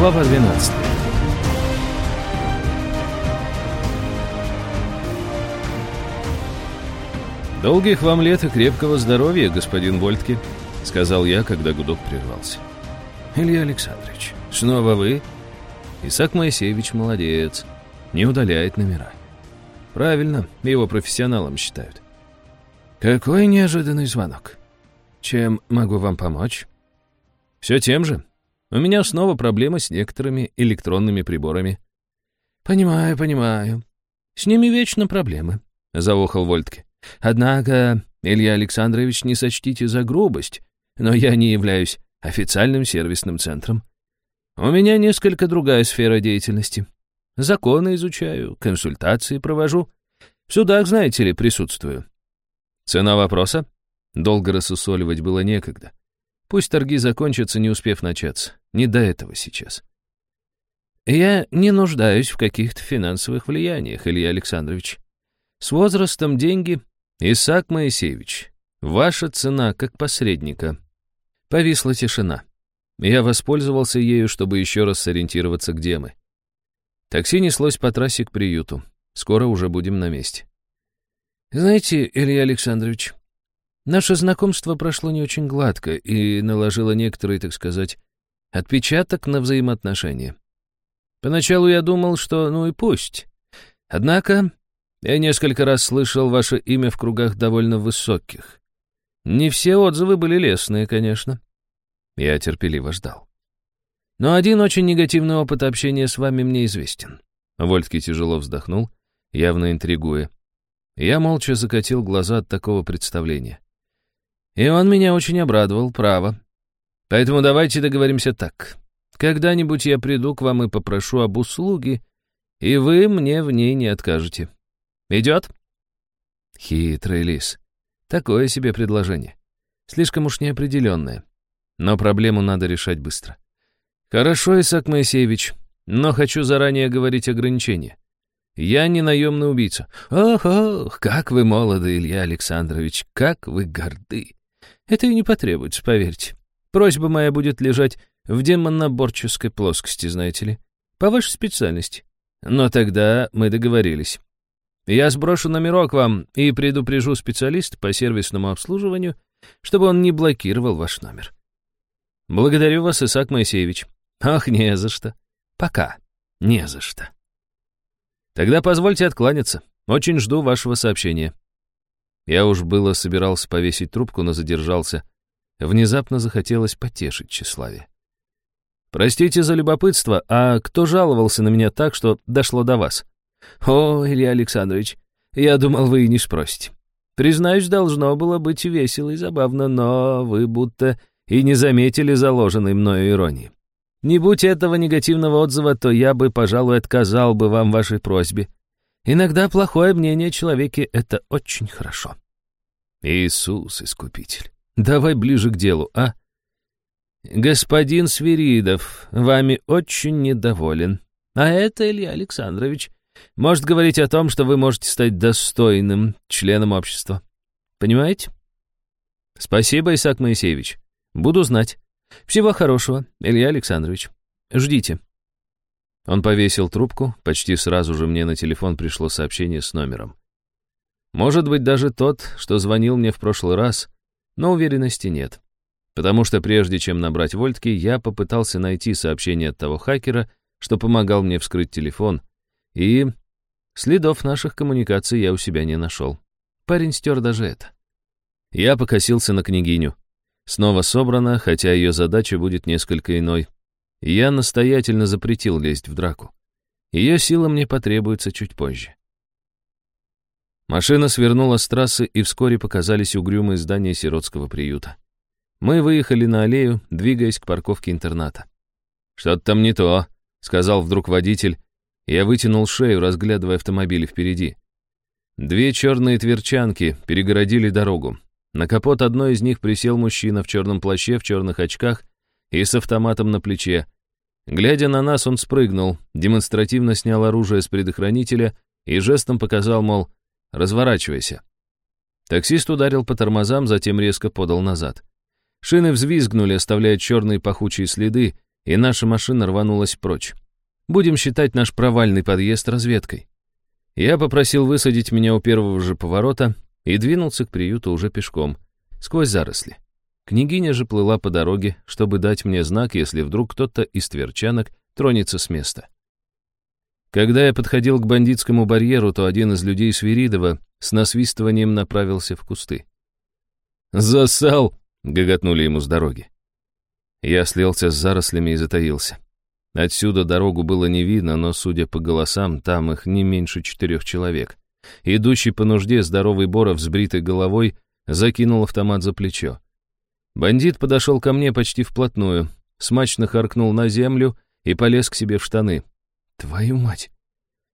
Глава 12 «Долгих вам лет и крепкого здоровья, господин Вольтке», — сказал я, когда гудок прервался. «Илья Александрович, снова вы?» Исаак Моисеевич молодец, не удаляет номера. Правильно, его профессионалом считают. Какой неожиданный звонок. Чем могу вам помочь? Все тем же. У меня снова проблемы с некоторыми электронными приборами. Понимаю, понимаю. С ними вечно проблемы, — заохал Вольтке. Однако, Илья Александрович, не сочтите за грубость, но я не являюсь официальным сервисным центром. У меня несколько другая сфера деятельности. Законы изучаю, консультации провожу. В судах, знаете ли, присутствую. Цена вопроса? Долго рассусоливать было некогда. Пусть торги закончатся, не успев начаться. Не до этого сейчас. Я не нуждаюсь в каких-то финансовых влияниях, Илья Александрович. С возрастом деньги «Исаак Моисеевич, ваша цена как посредника». Повисла тишина. Я воспользовался ею, чтобы еще раз сориентироваться, где мы. Такси неслось по трассе к приюту. Скоро уже будем на месте. Знаете, Илья Александрович, наше знакомство прошло не очень гладко и наложило некоторый, так сказать, отпечаток на взаимоотношения. Поначалу я думал, что ну и пусть. Однако я несколько раз слышал ваше имя в кругах довольно высоких. Не все отзывы были лестные, конечно. Я терпеливо ждал. Но один очень негативный опыт общения с вами мне известен. Вольтки тяжело вздохнул, явно интригуя. Я молча закатил глаза от такого представления. И он меня очень обрадовал, право. Поэтому давайте договоримся так. Когда-нибудь я приду к вам и попрошу об услуге, и вы мне в ней не откажете. Идет?» Хитрый лис. Такое себе предложение. Слишком уж неопределенное. Но проблему надо решать быстро. Хорошо, Исаак Моисеевич, но хочу заранее говорить ограничения. Я не наемный убийца. Ох, ох, как вы молоды, Илья Александрович, как вы горды. Это и не потребуется, поверьте. Просьба моя будет лежать в демоноборческой плоскости, знаете ли, по вашей специальности. Но тогда мы договорились. Я сброшу номерок вам и предупрежу специалист по сервисному обслуживанию, чтобы он не блокировал ваш номер. Благодарю вас, Исаак Моисеевич. Ах, не за что. Пока. Не за что. Тогда позвольте откланяться. Очень жду вашего сообщения. Я уж было собирался повесить трубку, но задержался. Внезапно захотелось потешить тщеславие. Простите за любопытство, а кто жаловался на меня так, что дошло до вас? «О, Илья Александрович, я думал, вы и не спросите. Признаюсь, должно было быть весело и забавно, но вы будто и не заметили заложенной мною иронии. Не будь этого негативного отзыва, то я бы, пожалуй, отказал бы вам вашей просьбе. Иногда плохое мнение о человеке — это очень хорошо». «Иисус, Искупитель, давай ближе к делу, а?» «Господин Свиридов вами очень недоволен. А это, Илья Александрович, может говорить о том, что вы можете стать достойным членом общества. Понимаете? Спасибо, Исаак Моисеевич. Буду знать. Всего хорошего, Илья Александрович. Ждите. Он повесил трубку, почти сразу же мне на телефон пришло сообщение с номером. Может быть, даже тот, что звонил мне в прошлый раз, но уверенности нет. Потому что прежде чем набрать вольтки, я попытался найти сообщение от того хакера, что помогал мне вскрыть телефон, и следов наших коммуникаций я у себя не нашел. Парень стер даже это. Я покосился на княгиню. Снова собрана, хотя ее задача будет несколько иной. Я настоятельно запретил лезть в драку. Ее сила мне потребуется чуть позже. Машина свернула с трассы, и вскоре показались угрюмые здания сиротского приюта. Мы выехали на аллею, двигаясь к парковке интерната. «Что-то там не то», — сказал вдруг водитель, я вытянул шею, разглядывая автомобили впереди. Две черные тверчанки перегородили дорогу. На капот одной из них присел мужчина в черном плаще, в черных очках и с автоматом на плече. Глядя на нас, он спрыгнул, демонстративно снял оружие с предохранителя и жестом показал, мол, разворачивайся. Таксист ударил по тормозам, затем резко подал назад. Шины взвизгнули, оставляя черные пахучие следы, и наша машина рванулась прочь. Будем считать наш провальный подъезд разведкой. Я попросил высадить меня у первого же поворота и двинулся к приюту уже пешком, сквозь заросли. Княгиня же плыла по дороге, чтобы дать мне знак, если вдруг кто-то из тверчанок тронется с места. Когда я подходил к бандитскому барьеру, то один из людей Свиридова с насвистыванием направился в кусты. «Засал!» — гоготнули ему с дороги. Я слился с зарослями и затаился. Отсюда дорогу было не видно, но, судя по голосам, там их не меньше четырех человек. Идущий по нужде здоровый Боров с бритой головой закинул автомат за плечо. Бандит подошел ко мне почти вплотную, смачно харкнул на землю и полез к себе в штаны. «Твою мать!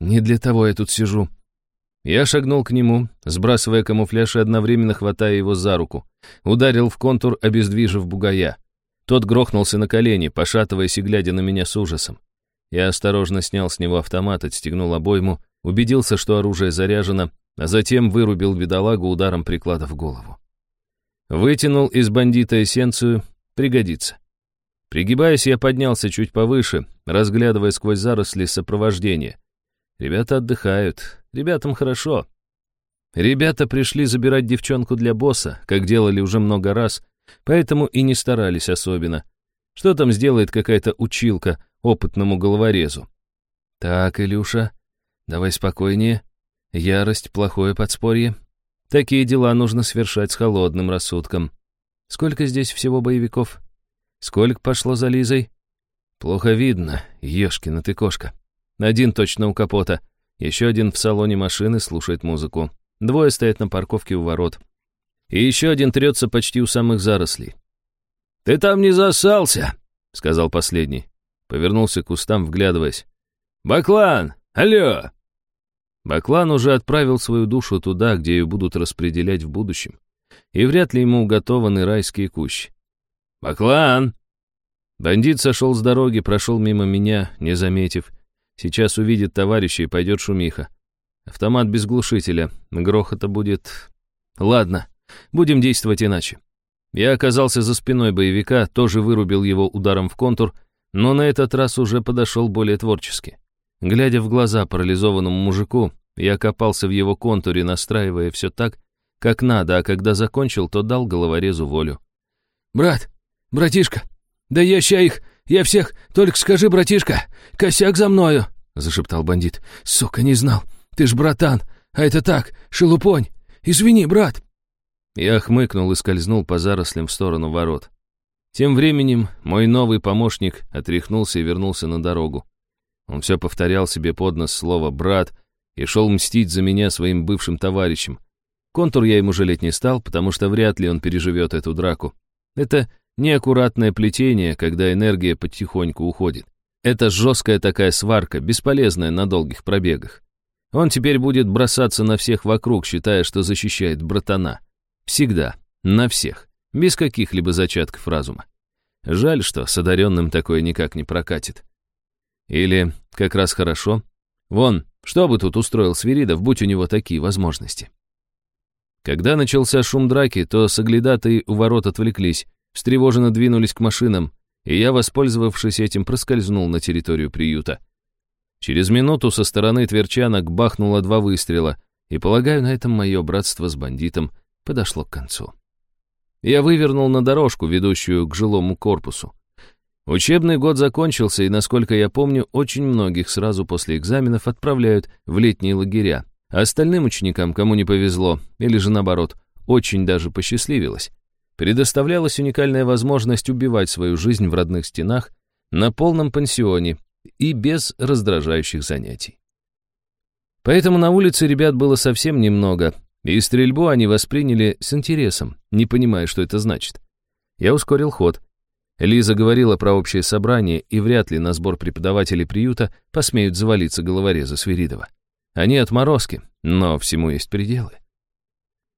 Не для того я тут сижу!» Я шагнул к нему, сбрасывая камуфляж и одновременно хватая его за руку. Ударил в контур, обездвижив бугая. Тот грохнулся на колени, пошатываясь и глядя на меня с ужасом. Я осторожно снял с него автомат, отстегнул обойму, убедился, что оружие заряжено, а затем вырубил бедолагу ударом приклада в голову. Вытянул из бандита эссенцию, пригодится. Пригибаясь, я поднялся чуть повыше, разглядывая сквозь заросли сопровождения. Ребята отдыхают, ребятам хорошо. Ребята пришли забирать девчонку для босса, как делали уже много раз, Поэтому и не старались особенно. Что там сделает какая-то училка опытному головорезу? Так, Илюша, давай спокойнее. Ярость — плохое подспорье. Такие дела нужно совершать с холодным рассудком. Сколько здесь всего боевиков? Сколько пошло за Лизой? Плохо видно, ешкина ты кошка. Один точно у капота, еще один в салоне машины слушает музыку. Двое стоят на парковке у ворот. И еще один трется почти у самых зарослей. «Ты там не засался!» — сказал последний. Повернулся к кустам, вглядываясь. «Баклан! Алло!» Баклан уже отправил свою душу туда, где ее будут распределять в будущем. И вряд ли ему уготованы райские кущи. «Баклан!» Бандит сошел с дороги, прошел мимо меня, не заметив. Сейчас увидит товарища и пойдет шумиха. Автомат без глушителя. Грохота будет... Ладно, Будем действовать иначе. Я оказался за спиной боевика, тоже вырубил его ударом в контур, но на этот раз уже подошел более творчески. Глядя в глаза парализованному мужику, я копался в его контуре, настраивая все так, как надо, а когда закончил, то дал головорезу волю. «Брат, братишка, да я ща их, я всех, только скажи, братишка, косяк за мною!» — зашептал бандит. «Сука, не знал, ты ж братан, а это так, шелупонь, извини, брат!» Я хмыкнул и скользнул по зарослям в сторону ворот. Тем временем мой новый помощник отряхнулся и вернулся на дорогу. Он все повторял себе под нос слово «брат» и шел мстить за меня своим бывшим товарищем. Контур я ему жалеть не стал, потому что вряд ли он переживет эту драку. Это неаккуратное плетение, когда энергия потихоньку уходит. Это жесткая такая сварка, бесполезная на долгих пробегах. Он теперь будет бросаться на всех вокруг, считая, что защищает братана. Всегда. На всех. Без каких-либо зачатков разума. Жаль, что с одаренным такое никак не прокатит. Или как раз хорошо. Вон, что бы тут устроил Свиридов, будь у него такие возможности. Когда начался шум драки, то соглядатые у ворот отвлеклись, встревоженно двинулись к машинам, и я, воспользовавшись этим, проскользнул на территорию приюта. Через минуту со стороны тверчанок бахнуло два выстрела, и, полагаю, на этом мое братство с бандитом подошло к концу. Я вывернул на дорожку, ведущую к жилому корпусу. Учебный год закончился, и, насколько я помню, очень многих сразу после экзаменов отправляют в летние лагеря. Остальным ученикам, кому не повезло, или же наоборот, очень даже посчастливилось, предоставлялась уникальная возможность убивать свою жизнь в родных стенах на полном пансионе и без раздражающих занятий. Поэтому на улице ребят было совсем немного, и стрельбу они восприняли с интересом, не понимая, что это значит. Я ускорил ход. Лиза говорила про общее собрание, и вряд ли на сбор преподавателей приюта посмеют завалиться головорезы Свиридова. Они отморозки, но всему есть пределы.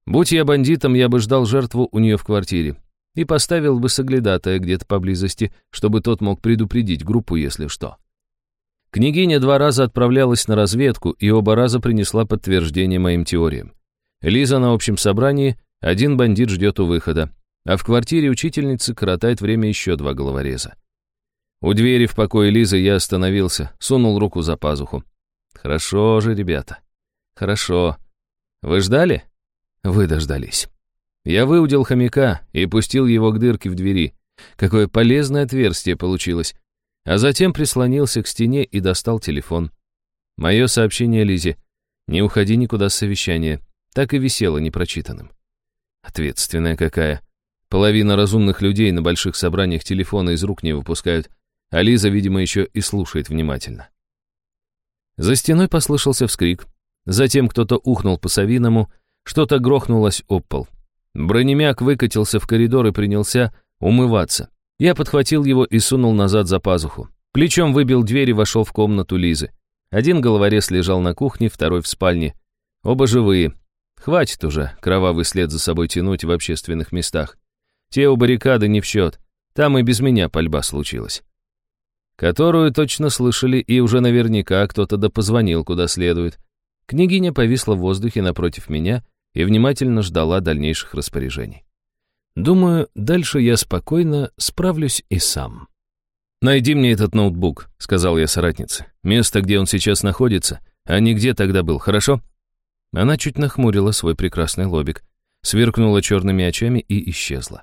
Будь я бандитом, я бы ждал жертву у нее в квартире и поставил бы соглядатая где-то поблизости, чтобы тот мог предупредить группу, если что. Княгиня два раза отправлялась на разведку и оба раза принесла подтверждение моим теориям. Лиза на общем собрании, один бандит ждет у выхода, а в квартире учительницы коротает время еще два головореза. У двери в покое Лизы я остановился, сунул руку за пазуху. Хорошо же, ребята. Хорошо. Вы ждали? Вы дождались. Я выудил хомяка и пустил его к дырке в двери. Какое полезное отверстие получилось. А затем прислонился к стене и достал телефон. Мое сообщение Лизе. «Не уходи никуда с совещания». Так и висело непрочитанным. Ответственная какая. Половина разумных людей на больших собраниях телефона из рук не выпускают, а Лиза, видимо, еще и слушает внимательно. За стеной послышался вскрик. Затем кто-то ухнул по-совиному, что-то грохнулось об пол. Бронемяк выкатился в коридор и принялся умываться. Я подхватил его и сунул назад за пазуху. Плечом выбил дверь и вошел в комнату Лизы. Один головорез лежал на кухне, второй в спальне. Оба живые. Хватит уже кровавый след за собой тянуть в общественных местах. Те у баррикады не в счет. Там и без меня пальба случилась. Которую точно слышали, и уже наверняка кто-то да позвонил куда следует. Княгиня повисла в воздухе напротив меня и внимательно ждала дальнейших распоряжений. Думаю, дальше я спокойно справлюсь и сам. «Найди мне этот ноутбук», — сказал я соратнице. «Место, где он сейчас находится, а не где тогда был, хорошо?» Она чуть нахмурила свой прекрасный лобик, сверкнула черными очами и исчезла.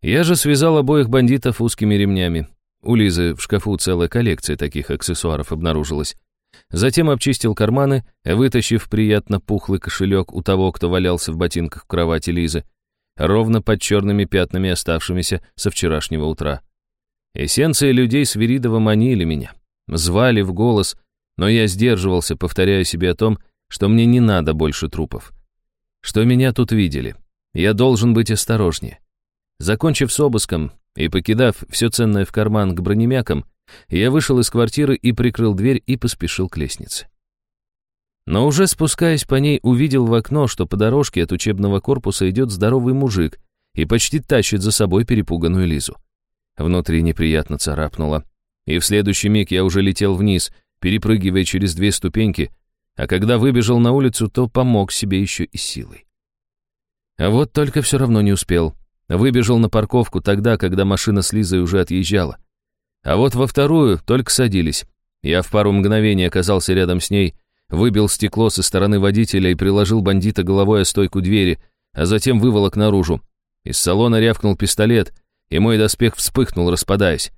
Я же связал обоих бандитов узкими ремнями. У Лизы в шкафу целая коллекция таких аксессуаров обнаружилась. Затем обчистил карманы, вытащив приятно пухлый кошелек у того, кто валялся в ботинках в кровати Лизы, ровно под черными пятнами, оставшимися со вчерашнего утра. Эссенции людей Свиридова манили меня, звали в голос, но я сдерживался, повторяя себе о том, что мне не надо больше трупов. Что меня тут видели. Я должен быть осторожнее. Закончив с обыском и покидав все ценное в карман к бронемякам, я вышел из квартиры и прикрыл дверь и поспешил к лестнице. Но уже спускаясь по ней, увидел в окно, что по дорожке от учебного корпуса идет здоровый мужик и почти тащит за собой перепуганную Лизу. Внутри неприятно царапнуло. И в следующий миг я уже летел вниз, перепрыгивая через две ступеньки, а когда выбежал на улицу, то помог себе еще и силой. А вот только все равно не успел. Выбежал на парковку тогда, когда машина с Лизой уже отъезжала. А вот во вторую только садились. Я в пару мгновений оказался рядом с ней, выбил стекло со стороны водителя и приложил бандита головой о стойку двери, а затем выволок наружу. Из салона рявкнул пистолет, и мой доспех вспыхнул, распадаясь.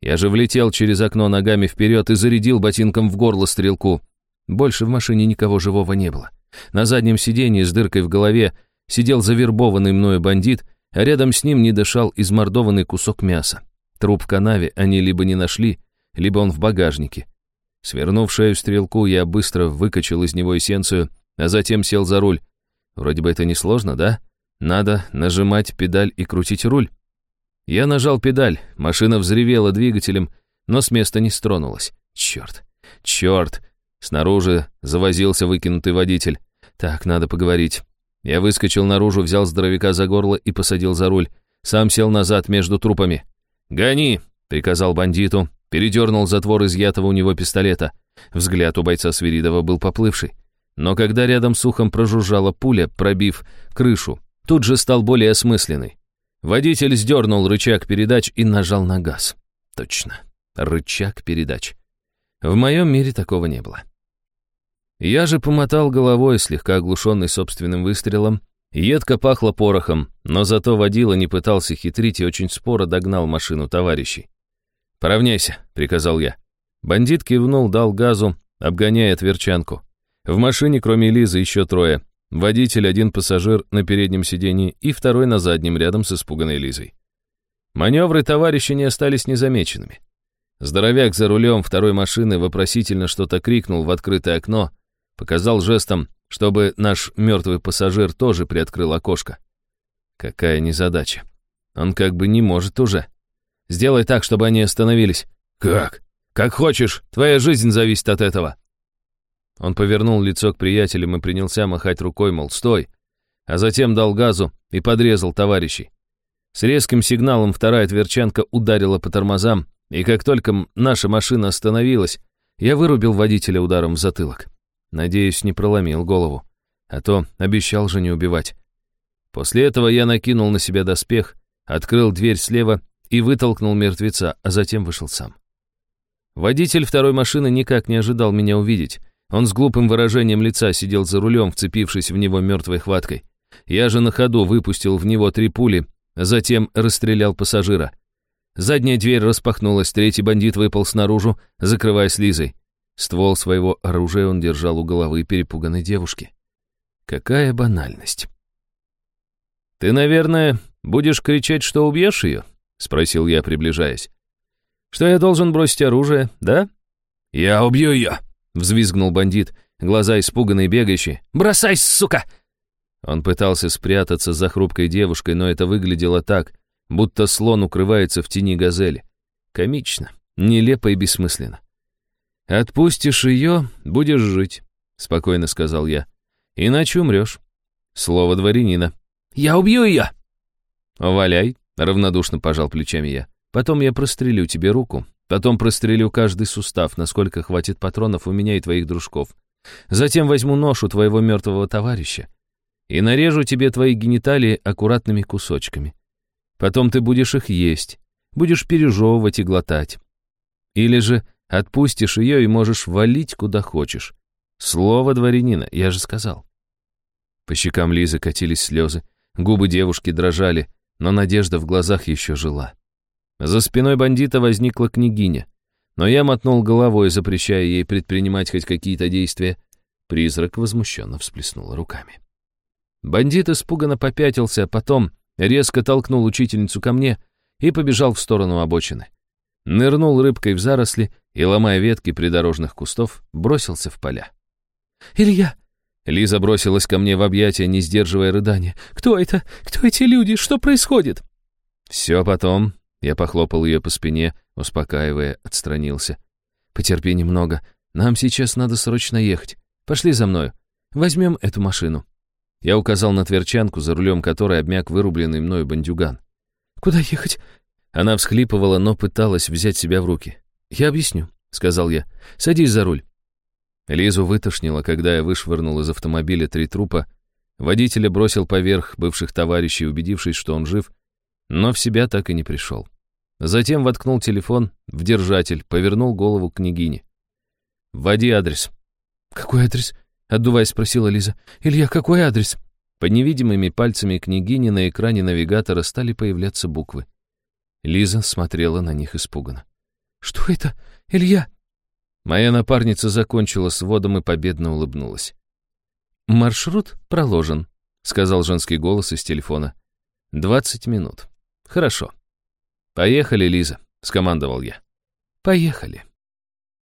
Я же влетел через окно ногами вперед и зарядил ботинком в горло стрелку. Больше в машине никого живого не было. На заднем сиденье с дыркой в голове сидел завербованный мною бандит, а рядом с ним не дышал измордованный кусок мяса. Труп в канаве они либо не нашли, либо он в багажнике. Свернув шею стрелку, я быстро выкачал из него эссенцию, а затем сел за руль. Вроде бы это несложно, да? Надо нажимать педаль и крутить руль. Я нажал педаль, машина взревела двигателем, но с места не стронулась. Черт, черт, Снаружи завозился выкинутый водитель. Так, надо поговорить. Я выскочил наружу, взял здоровяка за горло и посадил за руль. Сам сел назад между трупами. «Гони!» — приказал бандиту. Передернул затвор изъятого у него пистолета. Взгляд у бойца Свиридова был поплывший. Но когда рядом с ухом прожужжала пуля, пробив крышу, тут же стал более осмысленный. Водитель сдернул рычаг передач и нажал на газ. Точно, рычаг передач. В моем мире такого не было. Я же помотал головой, слегка оглушенный собственным выстрелом. Едко пахло порохом, но зато водила не пытался хитрить и очень споро догнал машину товарищей. «Поравняйся», — приказал я. Бандит кивнул, дал газу, обгоняя тверчанку. В машине, кроме Лизы, еще трое. Водитель, один пассажир на переднем сидении и второй на заднем, рядом с испуганной Лизой. Маневры товарища не остались незамеченными. Здоровяк за рулем второй машины вопросительно что-то крикнул в открытое окно, показал жестом, чтобы наш мертвый пассажир тоже приоткрыл окошко. Какая незадача. Он как бы не может уже. Сделай так, чтобы они остановились. Как? Как хочешь, твоя жизнь зависит от этого. Он повернул лицо к приятелям и принялся махать рукой, мол, стой, а затем дал газу и подрезал товарищей. С резким сигналом вторая тверчанка ударила по тормозам, и как только наша машина остановилась, я вырубил водителя ударом в затылок. Надеюсь, не проломил голову. А то обещал же не убивать. После этого я накинул на себя доспех, открыл дверь слева и вытолкнул мертвеца, а затем вышел сам. Водитель второй машины никак не ожидал меня увидеть. Он с глупым выражением лица сидел за рулем, вцепившись в него мертвой хваткой. Я же на ходу выпустил в него три пули, затем расстрелял пассажира. Задняя дверь распахнулась, третий бандит выпал снаружи, закрываясь Лизой. Ствол своего оружия он держал у головы перепуганной девушки. Какая банальность. «Ты, наверное, будешь кричать, что убьешь ее?» — спросил я, приближаясь. «Что я должен бросить оружие, да?» «Я убью ее!» — взвизгнул бандит, глаза испуганные, бегающие. «Бросай, сука!» Он пытался спрятаться за хрупкой девушкой, но это выглядело так, будто слон укрывается в тени газели. Комично, нелепо и бессмысленно. «Отпустишь ее, будешь жить», — спокойно сказал я. «Иначе умрешь». Слово дворянина. «Я убью ее!» «Валяй», — равнодушно пожал плечами я. «Потом я прострелю тебе руку. Потом прострелю каждый сустав, насколько хватит патронов у меня и твоих дружков. Затем возьму нож у твоего мертвого товарища и нарежу тебе твои гениталии аккуратными кусочками. Потом ты будешь их есть, будешь пережевывать и глотать. Или же Отпустишь ее и можешь валить куда хочешь. Слово дворянина, я же сказал. По щекам Лизы катились слезы, губы девушки дрожали, но надежда в глазах еще жила. За спиной бандита возникла княгиня, но я мотнул головой, запрещая ей предпринимать хоть какие-то действия. Призрак возмущенно всплеснул руками. Бандит испуганно попятился, а потом резко толкнул учительницу ко мне и побежал в сторону обочины нырнул рыбкой в заросли и, ломая ветки придорожных кустов, бросился в поля. «Илья!» Лиза бросилась ко мне в объятия, не сдерживая рыдания. «Кто это? Кто эти люди? Что происходит?» «Все потом». Я похлопал ее по спине, успокаивая, отстранился. «Потерпи немного. Нам сейчас надо срочно ехать. Пошли за мною. Возьмем эту машину». Я указал на тверчанку, за рулем которой обмяк вырубленный мною бандюган. «Куда ехать? Она всхлипывала, но пыталась взять себя в руки. «Я объясню», — сказал я. «Садись за руль». Лизу вытошнило, когда я вышвырнул из автомобиля три трупа. Водителя бросил поверх бывших товарищей, убедившись, что он жив, но в себя так и не пришел. Затем воткнул телефон в держатель, повернул голову к княгине. «Вводи адрес». «Какой адрес?» — отдуваясь, спросила Лиза. «Илья, какой адрес?» Под невидимыми пальцами княгини на экране навигатора стали появляться буквы. Лиза смотрела на них испуганно. «Что это, Илья?» Моя напарница закончила с водом и победно улыбнулась. «Маршрут проложен», — сказал женский голос из телефона. «Двадцать минут. Хорошо». «Поехали, Лиза», — скомандовал я. «Поехали».